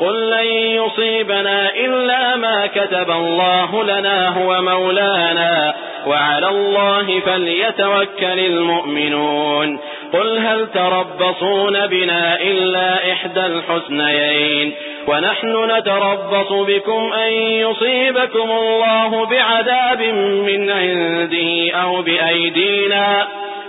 قل لن يصيبنا إلا ما كتب الله لنا هو مولانا. وعلى الله فليتوكل المؤمنون. قل هل تربصون بنا إلا إحدى الحسنيين؟ ونحن نتربص بكم أن يصيبكم الله بعذاب من عنده أو بأيدينا.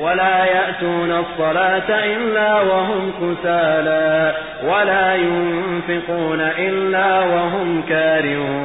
ولا يأتون الصلاة إلا وهم كسالا ولا ينفقون إلا وهم كارهون